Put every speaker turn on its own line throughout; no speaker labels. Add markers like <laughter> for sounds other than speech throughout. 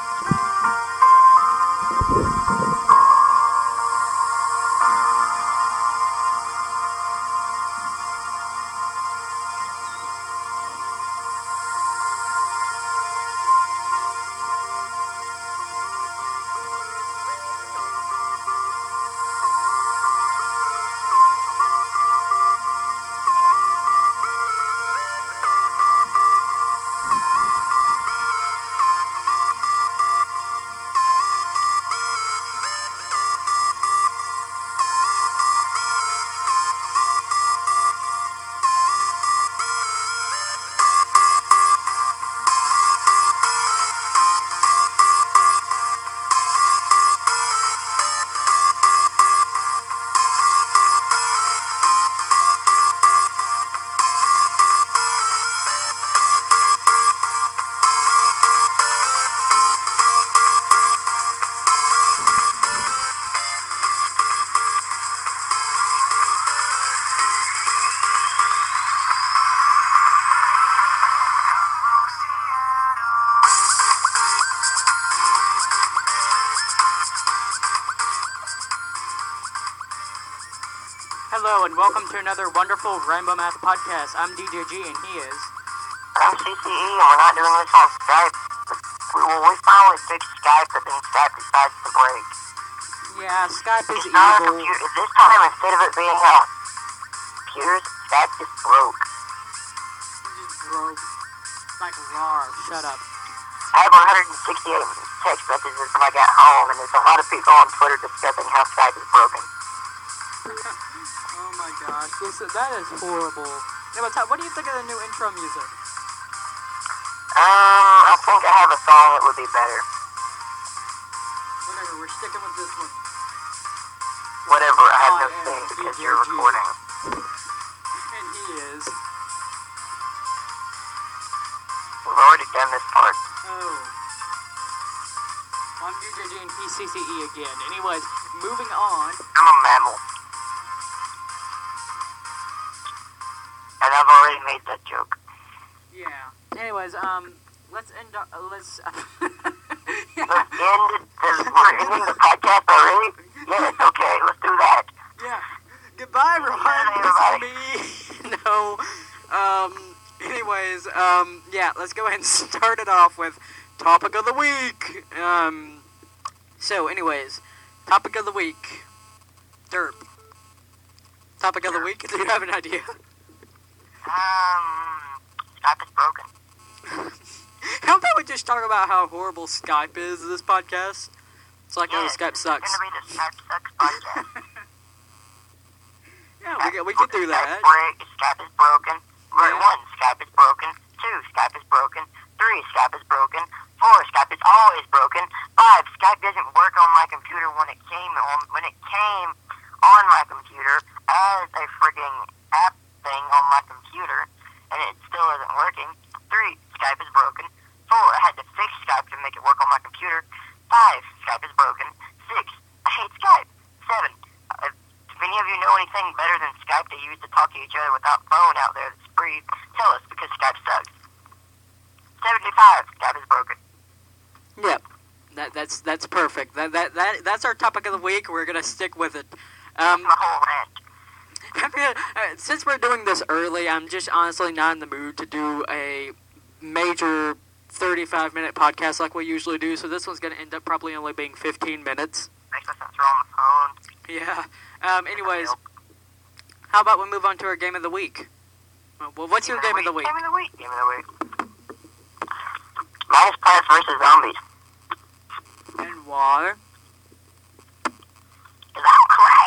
Hello and welcome to another wonderful Rainbow Math podcast. I'm DJG and he is.
I'm CCE and we're not doing this on Skype. We, well, we finally fixed Skype, but then Skype decides to break.
Yeah, Skype is
It's not a
evil.
computer. This time, instead of it being on computers, Skype just broke.
It just broke. Like rar. Shut up.
I have 168 text messages when I got home, and there's a lot of people on Twitter discussing how Skype is broken.
That is horrible. Yeah, Todd, what do you think of the new intro music?
Um, I think I have a song that would be better.
Whatever, we're sticking with this one.
Whatever, I have no thing because you're recording.
And he is.
We've already done this part.
Oh. I'm DJG and he's CCE again. Anyways, moving on.
I'm a mammal. Made that joke.
Yeah. Anyways, um, let's end. Uh, let's.
Let's end the, we're ending the podcast already? Yes, okay, let's do that.
Yeah. Goodbye, everyone.
Bye,
This <laughs> no. Um. Anyways, um. Yeah. Let's go ahead and <laughs> start it off with topic of the week. Um. So, anyways, topic of the week. Derp. Topic of the week. <laughs> Do you have an idea?
Um, Skype is broken.
How about we just talk about how horrible Skype is this podcast? It's like, oh,
Yes,
Skype
It's
sucks.
gonna be the Skype sucks <laughs> podcast.
Yeah, we, could- we could do that.
Skype, break, Skype is broken. Right,
Yeah.
one, Skype is broken. Two, Skype is broken. Three, Skype is broken. Four, Skype is always broken. Five, Skype doesn't work on my computer when it came on when it came on my computer as a frigging app thing on my computer, and it still isn't working. Three, Skype is broken. Four, I had to fix Skype to make it work on my computer. Five, Skype is broken. Six, I hate Skype. Seven, uh, if any of you know anything better than Skype to use to talk to each other without phone out there that's free, tell us because Skype sucks. 75, Skype is broken.
Yep. That, that's that's perfect. That, that that that's our topic of the week. We're gonna stick with it. Um,
My whole rant.
Gonna- uh, since we're doing this early, I'm just honestly not in the mood to do a major 35 minute podcast like we usually do. So this one's gonna end up probably only being 15 minutes.
Makes me sense we're on the phone.
Yeah. Um. Anyways, how about we move on to our game of the week? Well, what's your game of the week?
Game of the week. Game of the week. Mine is Plants vs. Zombies.
And why?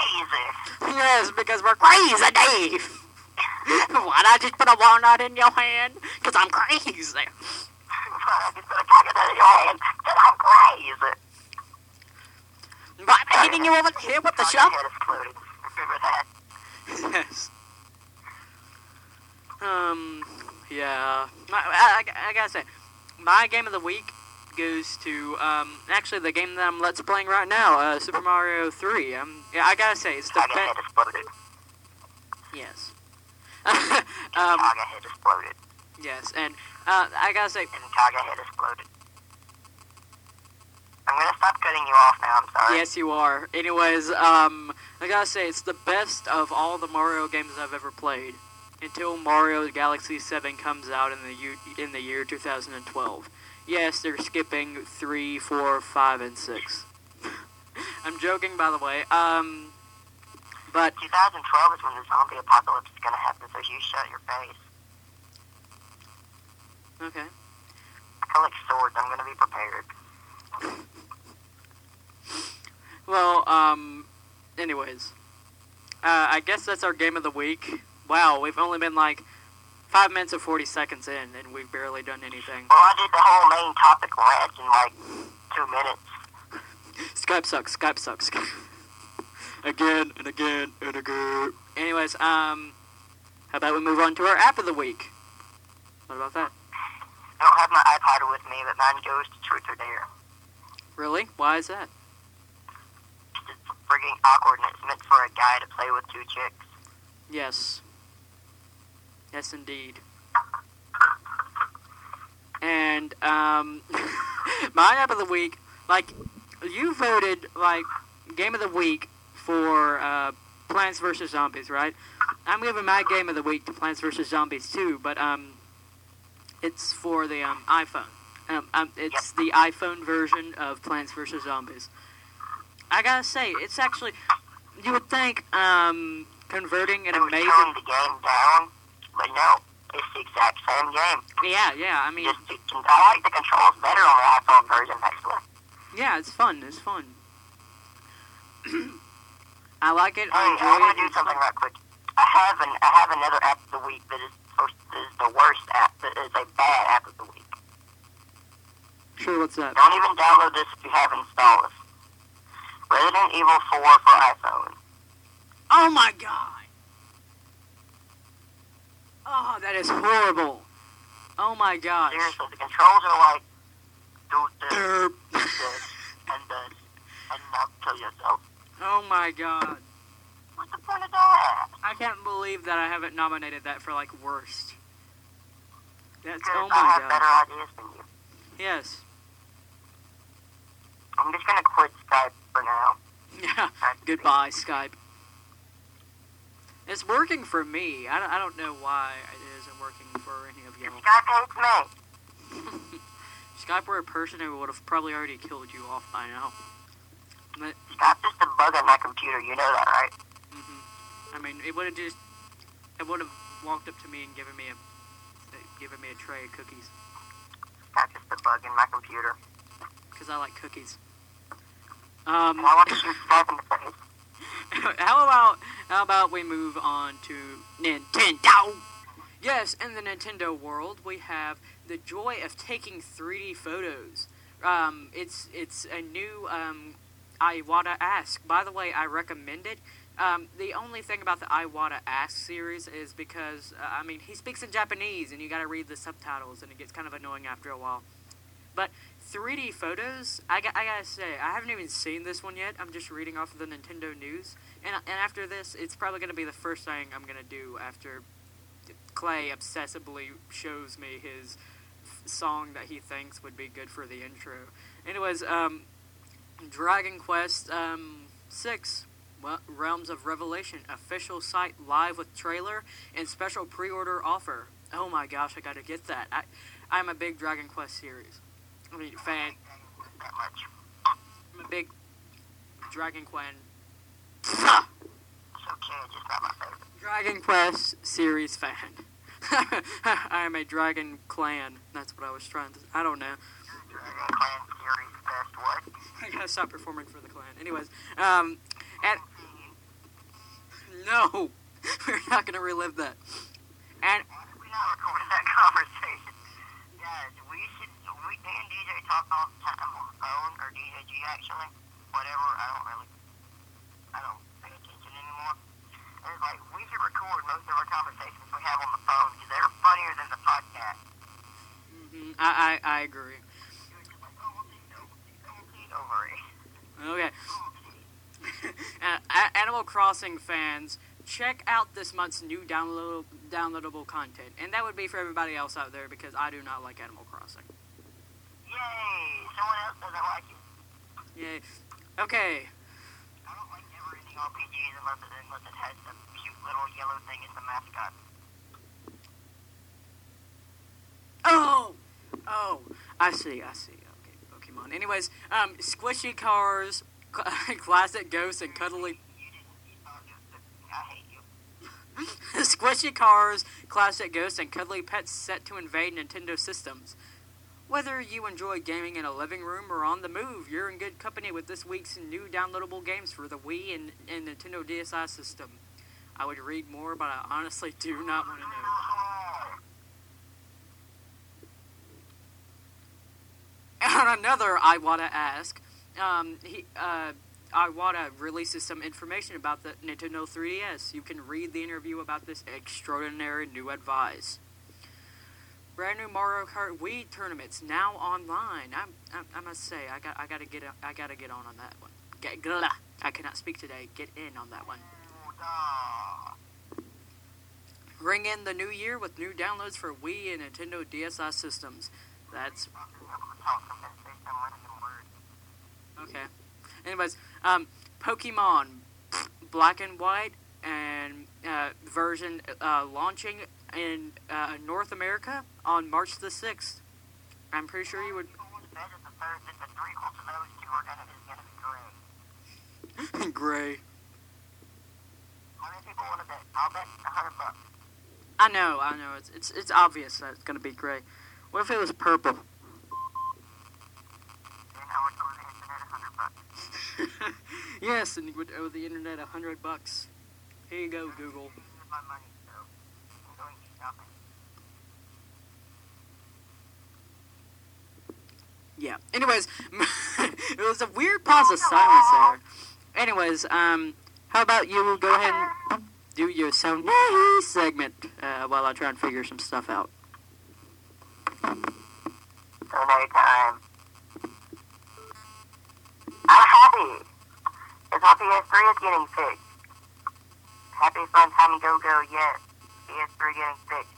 Crazy.
Yes, because we're crazy, Dave. <laughs> Why not just put a walnut in your hand? Because I'm crazy.
I just put a coconut in your hand because I'm crazy.
But I'm hitting you over the head with the shovel.
Remember that?
yes. Um, yeah. I, I, I gotta say, my game of the week goes to, um, actually the game that I'm let's playing right now, uh, Super Mario 3. Um, yeah, I gotta say, it's the best.
head exploded.
Yes. <laughs> um,
Kaga head exploded.
yes, and, uh, I gotta say,
And Kaga head exploded. I'm gonna stop cutting you off now. I'm sorry.
Yes, you are. Anyways, um, I gotta say it's the best of all the Mario games I've ever played until Mario Galaxy 7 comes out in the u- in the year 2012. Yes, they're skipping three, four, five, and six. <laughs> I'm joking, by the way. Um, but
2012 is when the zombie apocalypse is gonna happen, so you shut your face.
okay.
I collect swords. I'm gonna be prepared.
Well, um, anyways, uh, I guess that's our game of the week. Wow, we've only been like five minutes and 40 seconds in, and we've barely done anything.
Well, I did the whole main topic rant in like two minutes.
Skype sucks. Skype sucks. <laughs> again and again and again. Anyways, um, how about we move on to our app of the week? What about that?
I don't have my iPod with me, but mine goes to Truth or Dare.
Really? Why is that?
It's frigging awkward, and it's meant for a guy to play with two chicks.
Yes. Yes, indeed. And um, <laughs> my app of the week, like you voted like game of the week for uh, Plants vs Zombies, right? I'm giving my game of the week to Plants vs Zombies too, but um, it's for the um, iPhone. Um, um, it's the iPhone version of Plants vs Zombies. I gotta say, it's actually you would think um, converting an
They would
amazing
tone the game down, but no, it's the exact same game.
yeah yeah I mean
Just I like the controls better on the iPhone version, actually.
yeah it's fun it's fun <clears throat> I like it I
Hey, I
enjoy
want to do something
fun.
right quick. I have an I have another app of the week that is is the worst app that is a bad app of the week.
sure what's that
Don't even download this if you have installed it. Resident Evil 4 for iPhone.
oh my god oh that is horrible oh my gosh
Seriously, the controls are like do this,
Derp.
this, and this, and now kill yourself.
oh my god
What's the point of that?
I can't believe that I haven't nominated that for like worst that's oh
I have
god
better ideas than you.
yes
I'm just gonna quit Skype for now. <laughs>
yeah Goodbye, Skype. It's working for me. I don't, I don't know why it isn't working for any of y'all.
Skype hates me.
Skype were a person who would have probably already killed you off by now. But,
Skype's just a bug on my computer. You know that, right?
Mm-hmm. I mean, it would have just, it would have walked up to me and given me a, given me a tray of cookies.
Skype's just a bug in my computer.
Because I like cookies. Um,
And I want to shoot Skype in the face.
how about how about we move on to Nintendo? Yes, in the Nintendo world, we have the joy of taking 3D photos. Um, it's it's a new um, Iwata Ask. By the way, I recommend it. Um, the only thing about the Iwata Ask series is because uh, I mean he speaks in Japanese and you got to read the subtitles and it gets kind of annoying after a while. But 3D photos, I, I gotta say, I haven't even seen this one yet. I'm just reading off of the Nintendo news, and and after this, it's probably gonna be the first thing I'm gonna do after Clay obsessively shows me his song that he thinks would be good for the intro. Anyways, um, Dragon Quest um, Six. Well, Realms of Revelation official site live with trailer and special pre-order offer. Oh my gosh, I gotta get that. I, I'm a big Dragon Quest series. I mean, fan. I'm a big Dragon Quest. <laughs> Dragon Quest series fan. <laughs> I am a Dragon Clan. That's what I was trying to. I don't know.
Dragon Clan series best what?
I gotta stop performing for the clan. Anyways, um, and no, <laughs> we're not gonna relive that. And
We're not recording that conversation. Guys, we should, we, and DJ talk all the time on the phone, or DJ G actually, whatever, I don't really, I don't. And it's like, we should record most of our conversations we have on the phone, because they're funnier than the podcast.
Mm-hmm. I, I I agree.
You're just like, okay, no, okay, over it.
Okay. uh, Animal Crossing fans, check out this month's new download downloadable content, and that would be for everybody else out there because I do not like Animal Crossing.
Yay! Someone else doesn't like it.
Yay. Okay.
I don't like ever ending RPGs unless it, unless it has some cute little yellow thing as the mascot.
Oh! Oh, I see, I see. Okay, Pokemon. Anyways, um, squishy cars, cl- <laughs> classic ghosts, and cuddly.
You didn't. You thought it was. I hate you. <laughs>
squishy cars, classic ghosts, and cuddly pets set to invade Nintendo systems. Whether you enjoy gaming in a living room or on the move, you're in good company with this week's new downloadable games for the Wii and, and Nintendo DSi system. I would read more, but I honestly do not want to know. <laughs> On another, I want to ask, um, he, uh, Iwata releases some information about the Nintendo 3DS. You can read the interview about this extraordinary new advice. Brand new Mario Kart Wii tournaments now online. I'm, I'm, I must say, I got, I gotta get, I gotta get on on that one. Get, glah, I cannot speak today. Get in on that one. Ring in the new year with new downloads for Wii and Nintendo DSi systems. That's Okay. Anyways, um, Pokemon Black and White and uh, version uh, launching in uh, North America on March the sixth. I'm pretty sure you would. Gray. <clears throat> I know, I know. It's it's it's obvious that it's gonna be gray. What if it was purple? <laughs> yes, and you would owe the internet a hundred bucks. Here you go, Google. Yeah. Anyways, <laughs> it was a weird pause of silence there. Anyways, um, how about you go ahead and do your sound segment uh, while I try and figure some stuff out.
Sunday time. I'm happy. It's my PS3 is getting fixed. Happy fun time go go, yes. PS3 getting fixed.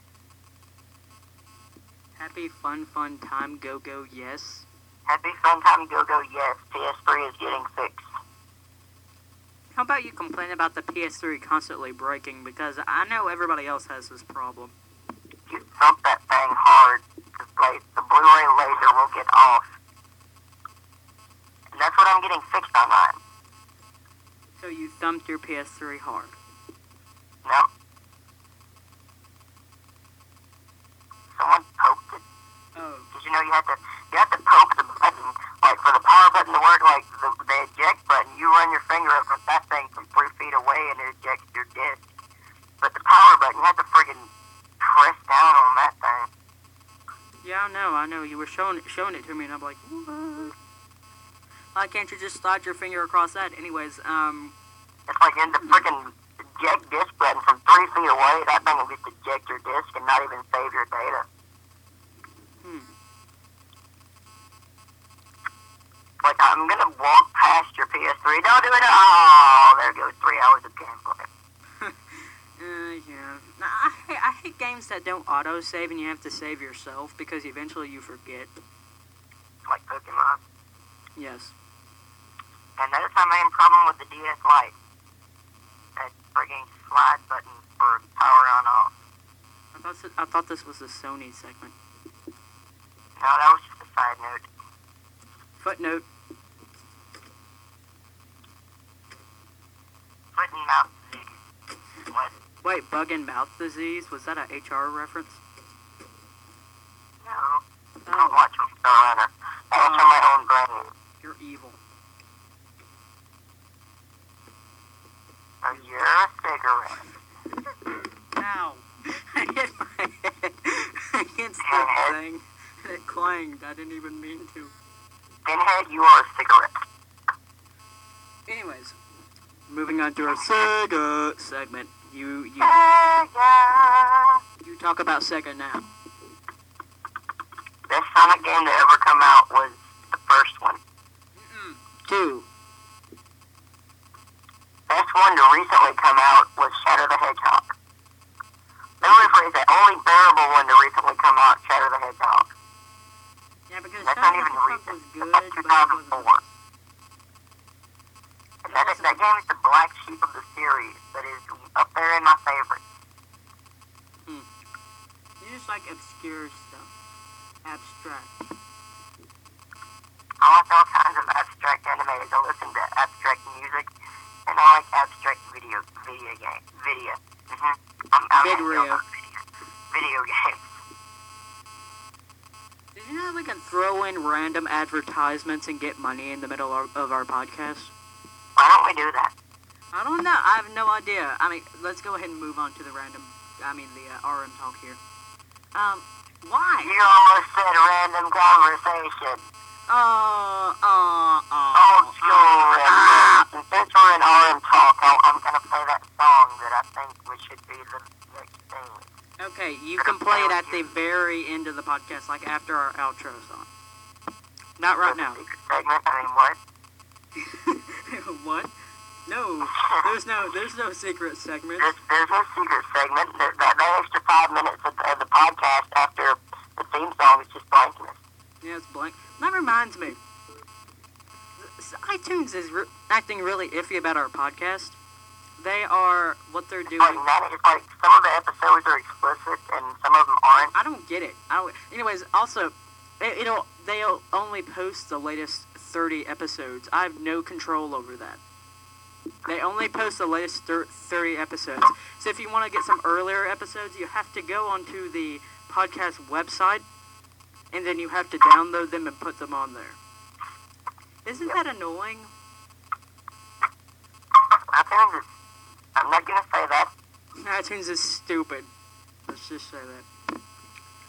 Happy fun fun time go go yes.
Happy fun time go go, yes. PS3 is getting fixed.
How about you complain about the PS3 constantly breaking because I know everybody else has this problem.
You thump that thing hard. The, blade, the Blu-ray laser will get off. And that's what I'm getting fixed on mine.
So you thumped your PS3 hard.
No? Someone poked it.
Oh.
Did you know you have to you have to poke the button like for the power button to work like the, the eject button you run your finger over that thing from three feet away and it ejects your disc. But the power button you have to friggin' press down on that thing.
Yeah, I know, I know. You were showing showing it to me, and I'm like, what? Why can't you just slide your finger across that? Anyways, um,
It's like in the friggin' eject disc button from three feet away, that thing will just eject your disc and not even save your data.
hmm.
Like I'm gonna walk past your PS3. Don't do it. Oh, there goes three hours of gameplay. <laughs>
Uh, yeah. I, hate, I hate games that don't auto save and you have to save yourself because eventually you forget.
Like Pokemon.
Yes.
And that is my main problem with the DS Lite. That frigging slide button for power on off.
I thought this, I thought this was a Sony segment.
No, that was just a side note.
Footnote.
Foot and mouth disease. What?
Wait, bug and mouth disease? Was that an HR reference?
No. Oh. I don't
Oh,
watch them so runner. That my own brain.
you're evil.
Oh, you're a cigarette.
Ow. <laughs> I hit my head <laughs> against the thing and it clanged. I didn't even mean to.
Pinhead, you are a cigarette.
Anyways, moving on to our Sega segment. You you
Sega.
you talk about Sega now.
Best Sonic game to ever come out was the first one.
Two.
Best one to recently come out was Shadow the Hedgehog. Let me rephrase that. Only bearable one to recently come out, Shadow the Hedgehog.
Yeah, because
That's
Shadow
not even recent.
good,
That's
but it wasn't.
2004. That, that game is the black sheep of the series. That is up there in my favorite.
You just like obscure stuff. Abstract.
I like all kinds of abstract animes. I listen to abstract music, and I like abstract video video game video. Mm-hmm. I'm, I'm video, video games.
Did you know we can throw in random advertisements and get money in the middle of our podcast?
Why don't we do that?
I don't know. I have no idea. I mean, let's go ahead and move on to the random. I mean, the uh, RM talk here. Um, why?
You almost said random conversation.
Uh, uh, uh.
Old school random. Since we're in RM talk, I, I'm gonna play that song that I think we should be the next thing.
Okay, you can play it at the very end of the podcast, like after our outro song. Not right now.
Segment. I mean, what? <laughs>
what? No, there's no, there's no secret segment.
There's, there's no secret segment. That, that, that extra five minutes of, of the podcast after the theme song is just blankness.
Yeah, it's blank. That reminds me. iTunes is re- acting really iffy about our podcast. They are what they're doing.
Like, not, it's like some of the episodes are explicit and some of them aren't.
I don't get it. I don't, anyways, also, it, it'll they'll only post the latest 30 episodes. I have no control over that. They only post the latest 30 episodes. So if you want to get some earlier episodes, you have to go onto the podcast website, and then you have to download them and put them on there. Isn't that annoying?
iTunes is, I'm not gonna say that.
iTunes is stupid. Let's just say that.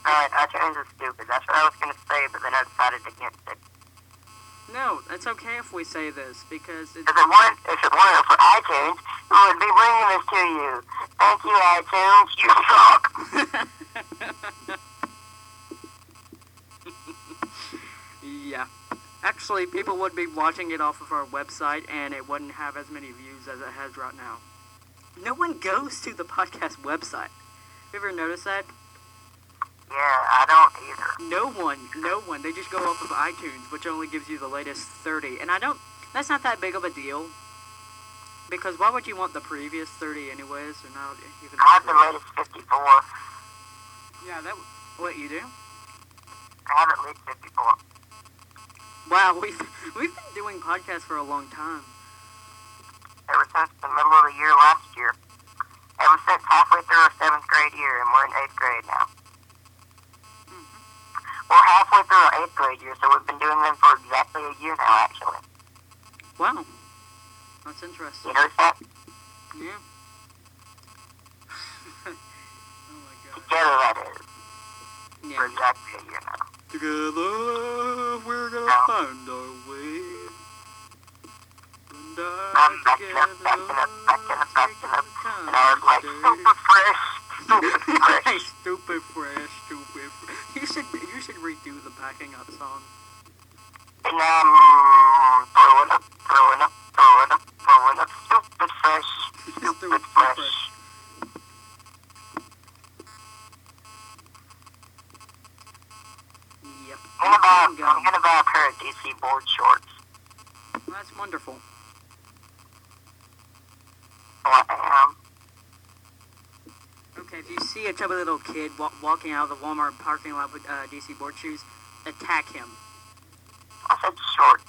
Alright, iTunes is stupid. That's what I was gonna say, but then I decided against it.
No, it's okay if we say this because it's
If it weren't, if it weren't for iTunes, we would be bringing this to you. Thank you, iTunes. You suck. <laughs>
yeah. Actually, people would be watching it off of our website, and it wouldn't have as many views as it has right now. No one goes to the podcast website. Have you ever noticed that?
Yeah, I don't either.
No one, no one. They just go off of iTunes, which only gives you the latest 30. And I don't, that's not that big of a deal. Because why would you want the previous 30 anyways, or not even
I have the latest 54.
Yeah, that, what you do?
I have at least 54.
Wow, <laughs> we've, we've been doing podcasts for a long time.
Ever since the middle of the year last year. Ever since halfway through our seventh grade year, and we're in eighth grade now. We're halfway through our eighth grade year, so we've been doing them for exactly a year now, actually.
Wow. That's interesting.
You notice that?
Yeah. <laughs> oh my god.
Together, that is. For
Yeah.
exactly a year now.
Together we're gonna
No.
find our way. And
I'm backing up, backing up, backing up, backing up. And I was like, super fresh, super <laughs> fresh.
stupid fresh, stupid fresh. You should should redo the backing up song.
And I'm throwing up, throwing up, throwing up, throwing up, stupid fresh, stupid
Stupid
fresh.
fresh. Yep.
I'm gonna buy, I'm gonna buy a pair of DC board shorts.
That's wonderful.
Oh, I am.
Okay, if you see a chubby little kid wa- walking out of the Walmart parking lot with uh, DC board shoes, attack him.
I said shorts,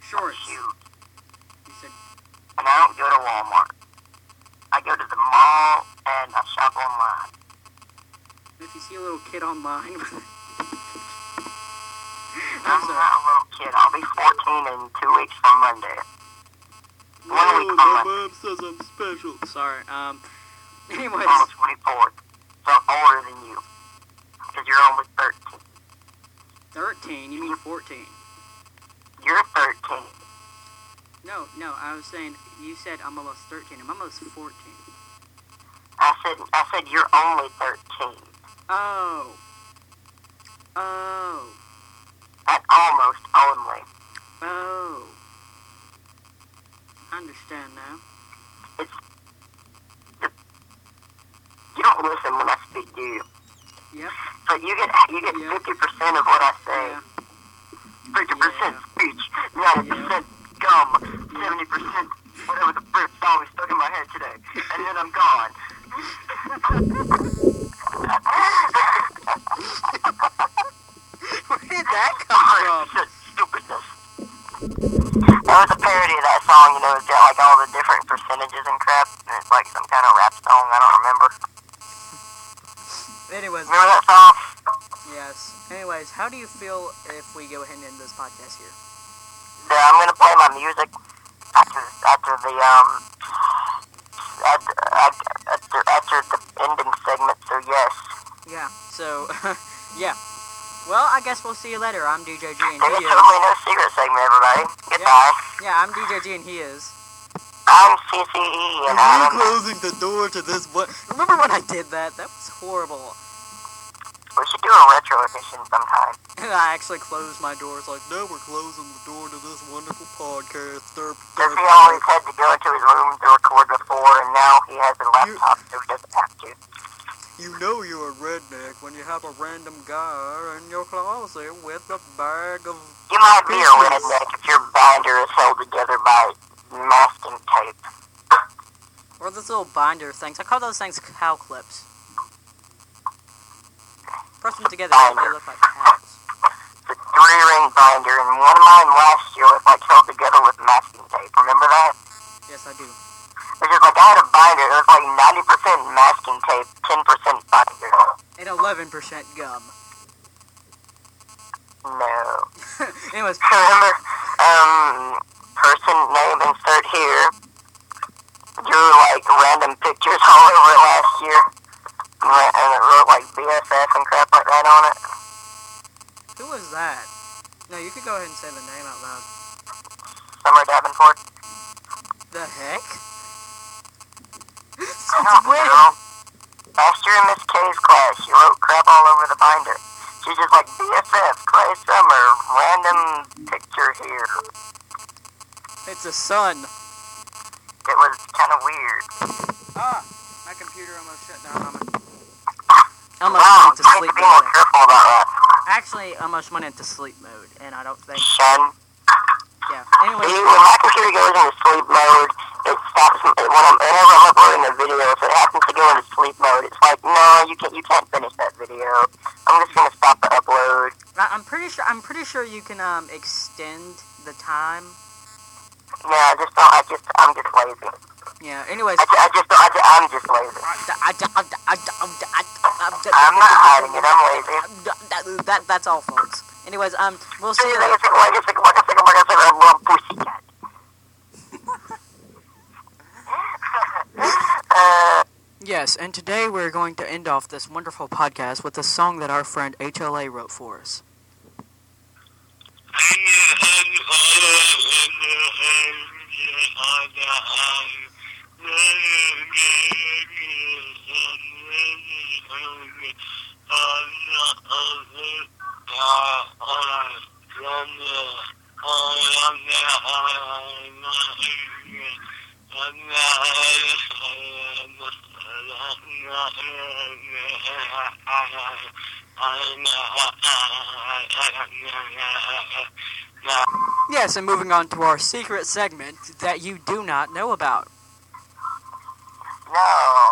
Shorts.
shoes.
You said,
And I don't go to Walmart. I go to the mall and I shop online.
if you see a little kid online, <laughs>
I'm
sorry.
not a little kid. I'll be 14 in two weeks from Monday. One week from Monday.
mom says I'm special. Sorry. Um. <laughs> Anyways,
On the 24th. Older than you. Because you're almost 13.
13. You mean 14?
You're 13.
No, no. I was saying you said I'm almost 13. I'm almost 14.
I said, I said you're only 13.
Oh. Oh.
Not almost only.
Oh. I understand now.
It's, you don't listen when I you?
Yep.
So you get you get
Yeah.
50% of what I say.
Yeah.
50%
Yeah.
speech, 90% gum, 70% Whatever the first song is stuck in my head today, and then I'm gone. <laughs>
Where did that <laughs> come from?
Stupidness. That was a parody of that song, you know, it's got like all the different percentages and crap, and it's like some kind of rap song, I don't remember.
Anyways,
Remember that song?
yes. Anyways, how do you feel if we go ahead and end this podcast here?
Yeah, I'm gonna play my music after after the um after after, after the ending segment. So yes,
Yeah. So, <laughs> yeah. Well, I guess we'll see you later. I'm DJ G and
there's
he is.
totally no secret segment, everybody. Goodbye.
Yeah, I'm DJ G and he is.
I'm CCE and I'm
closing the door to this what? Remember when I did that? That was horrible.
We should do a retro edition sometime.
And I actually closed my doors like, no, we're closing the door to this wonderful podcast. Derp, derp,
he always had to go into his room to record before, and now he has a laptop, so he doesn't have to.
You know you're a redneck when you have a random guy in your closet with a bag of.
You might be a redneck if your binder is held together by masking tape.
Or those little binder things. I call those things cow clips. Press them together, they look like cows.
It's a three-ring binder, and one of mine last year was like held together with masking tape. Remember that?
Yes, I do.
It's just like I had a binder. It was like 90% masking tape, 10% binder.
And 11% gum.
No. <laughs>
Anyways, <laughs>
Remember, um, person name insert here. Drew like random pictures <laughs> all over it last year. And and it wrote like BFF and crap on it.
who was that? No, you could go ahead and say the name out loud.
Summer Davenport.
The heck? <laughs>
I
Since
don't
when?
know. Last year in Miss K's class, she wrote crap all over the binder. She's just like BFF, Clay Summer, random picture here.
It's a sun.
It was kind of weird.
Ah, my computer almost shut down on me. Almost
Wow,
went into sleep
to be more
mode.
careful about that.
Actually, almost went into sleep mode, and I don't think.
Son.
Yeah. Anyway,
when my computer goes into sleep mode, it stops when I'm whenever I'm uploading a video. If it happens to go into sleep mode, it's like, no, you can't, you can't finish that video. I'm just gonna stop the upload.
I- I'm pretty sure. I'm pretty sure you can um extend the time.
Yeah, I just don't. I just, I'm just lazy.
Yeah. Anyways.
I, I just, I I'm just lazy. I'm not hiding it. I'm lazy.
That, that's all, folks. Anyways, um, we'll see you later.
I said, like I said, like I said, like I said, I love pussycat. uh,
Yes, and today we're going to end off this wonderful podcast with a song that our friend HLA wrote for us. <laughs> Yes, and moving on to our secret segment that you do not know about.
no,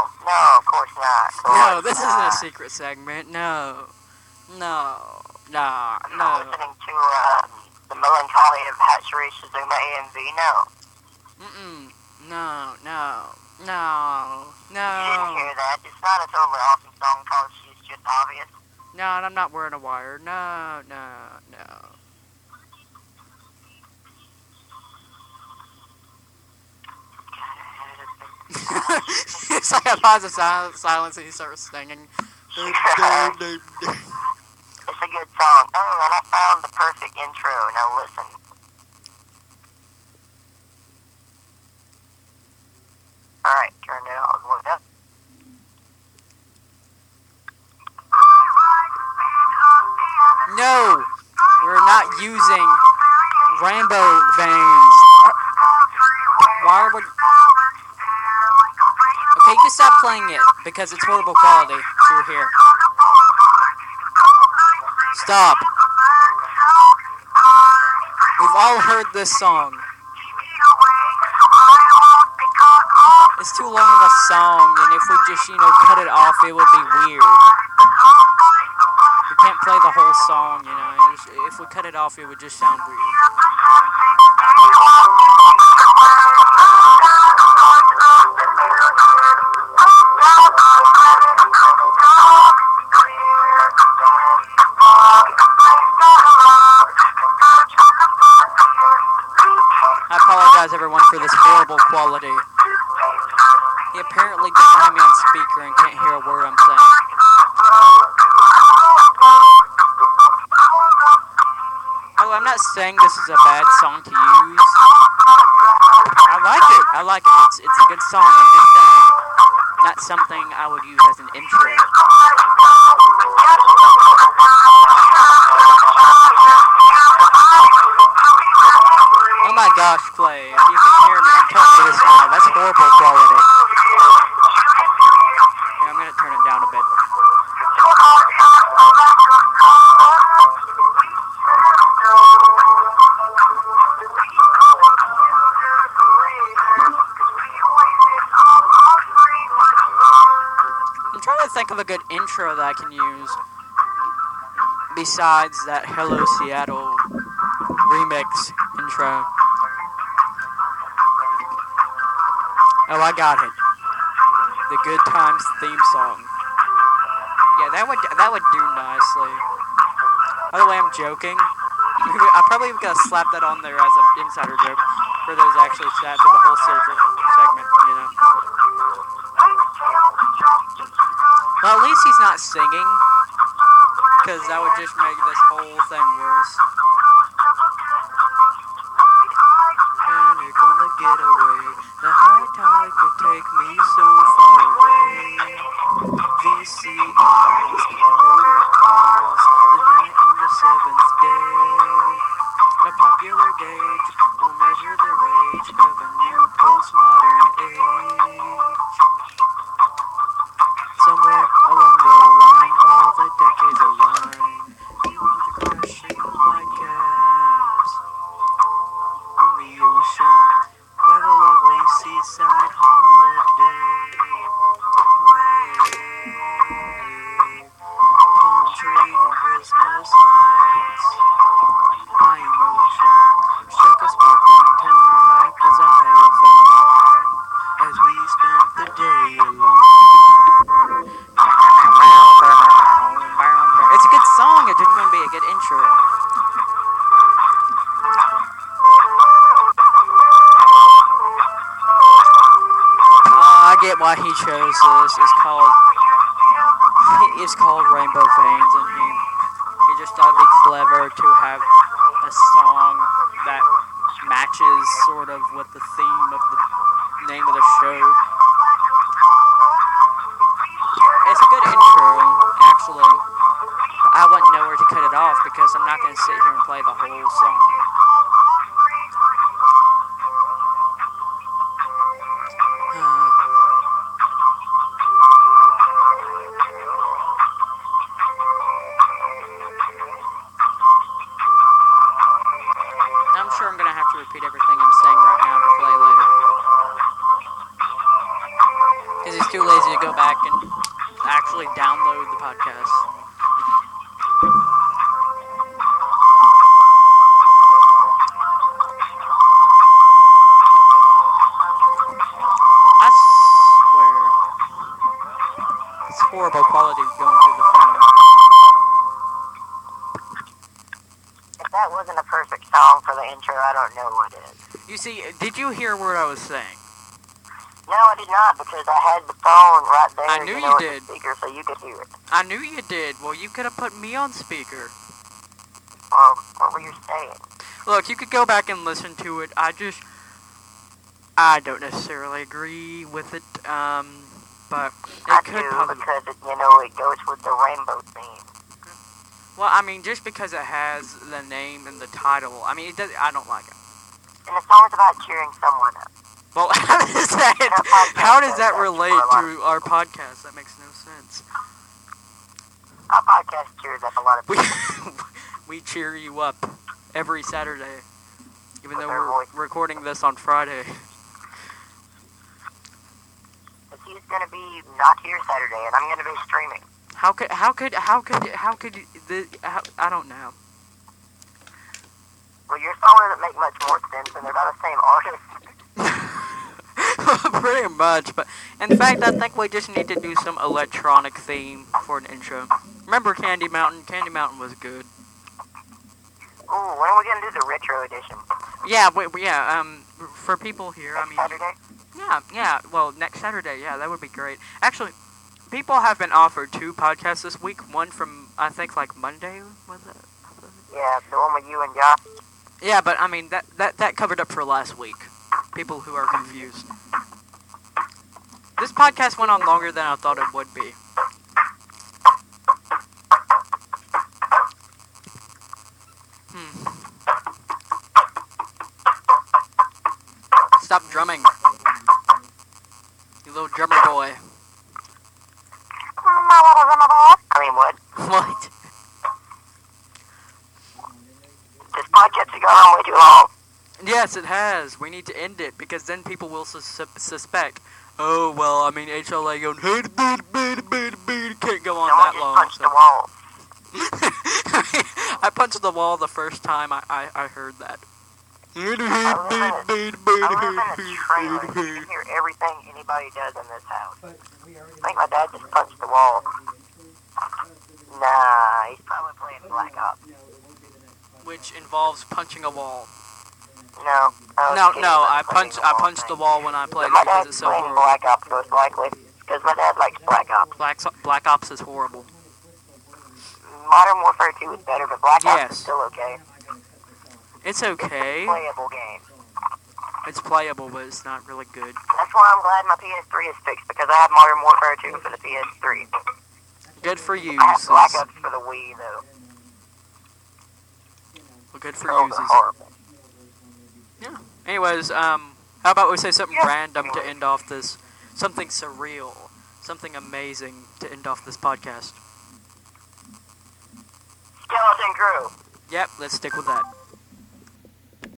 no, of course not. Of
No, this isn't a secret segment. No. No. No.
I'm not
No.
listening to uh, the melancholy of Haruhi Suzumiya AMV. No,
Mm-mm. No. No. No. No.
You didn't hear that. It's not a totally awesome song called "She's Just Obvious."
No, and I'm not wearing a wire. No. No. No. It's like a pause of sil- silence and he starts singing. <laughs>
It's a good song. Oh, and I found the perfect intro. Now listen. Alright, turn it on. Look up.
No, we're not using rainbow veins. Why are can stop playing it because it's horrible quality through here. Stop. We've all heard this song. it's too long of a song, and if we just, you know, cut it off, it would be weird. We can't play the whole song, you know. If we cut it off, it would just sound weird. Quality. He apparently doesn't have me on speaker and can't hear a word I'm saying. Oh, I'm not saying this is a bad song to use. I like it. I like it. It's it's a good song. I'm just saying, not something I would use as an intro. Oh my gosh, Clay! If you can hear me, I'm telling you this now. That's horrible quality. Yeah, I'm gonna turn it down a bit. I'm trying to think of a good intro that I can use besides that Hello Seattle remix intro. Oh, I got it. The Good Times theme song. Yeah, that would that would do nicely. By the way, I'm joking. <laughs> I probably gonna slap that on there as an insider joke for those actually sat through the whole. Segment, you know. Well, at least he's not singing, because that would just make this whole thing worse. Not going to sit here and play the whole song. You see, did you hear what I was saying?
No, I did not because I had the phone right there.
I knew
know,
you did.
Speaker, so you could hear it.
I knew you did. Well, you could have put me on speaker.
Um, what were you saying?
Look, you could go back and listen to it. I just, I don't necessarily agree with it. Um, but it
I
could
do
possibly.
because it, you know it goes with the rainbow theme.
Well, I mean, just because it has the name and the title, I mean, it does. I don't like it.
And the song's about cheering someone up.
Well, <laughs> how does that? How does that relate
for a lot
to our podcast? That makes no sense.
Our podcast cheers up a lot of people. <laughs>
we cheer you up every Saturday, even
With
though we're recording this on Friday.
But he's gonna be not here Saturday, and I'm gonna be streaming.
How could how could how could how could you- the how, I don't know.
Well, your song doesn't make much more sense, and they're not the same artist. <laughs>
Pretty much, but in fact, I think we just need to do some electronic theme for an intro. Remember Candy Mountain? Candy Mountain was good.
Ooh, when are we gonna do the retro edition?
Yeah, yeah. Um, for people here, I mean,
Saturday.
yeah, yeah. Well, next Saturday, yeah, that would be great. Actually, people have been offered two podcasts this week. One from I think like Monday was it?
Yeah, the one with you and Josh.
Yeah, but I mean that that that covered up for last week. People who are confused. This podcast went on longer than I thought it would be. Hmm. Stop drumming. You little drummer boy.
I mean, what?
What?
This podcast has gone on way too long.
Yes, it has. We need to end it because then people will sus- suspect. Oh well, I mean HLA going hey beat beat beat beat can't go on
Someone
that long.
punched
so-
the wall.
I punched the wall the first time I, I, I heard that. <laughs>
I live in a trailer. You can hear everything anybody does in this house. I think my dad just punched the wall. Nah, he's probably playing Black Ops.
Which involves punching a wall.
No.
No, no, I
punching
punch I punched the wall when I played
But
it because it's so horrible.
Black Ops most likely. Because my dad likes Black Ops.
Black Black Ops is horrible.
Modern Warfare 2 is better, but Black Ops is still okay.
It's okay.
Playable game.
It's playable, but it's not really good.
That's why I'm glad my PS3 is fixed, because I have Modern Warfare 2 for the PS3.
Good for you,
I have Black. Ops for the Wii, though.
Well, good for you,
horrible.
Anyways, um, how about we say something
Yeah.
random to end off this, something surreal, something amazing to end off this podcast.
Skeleton Crew.
Yep, let's stick with that.